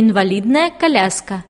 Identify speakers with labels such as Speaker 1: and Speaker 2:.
Speaker 1: инвалидная коляска.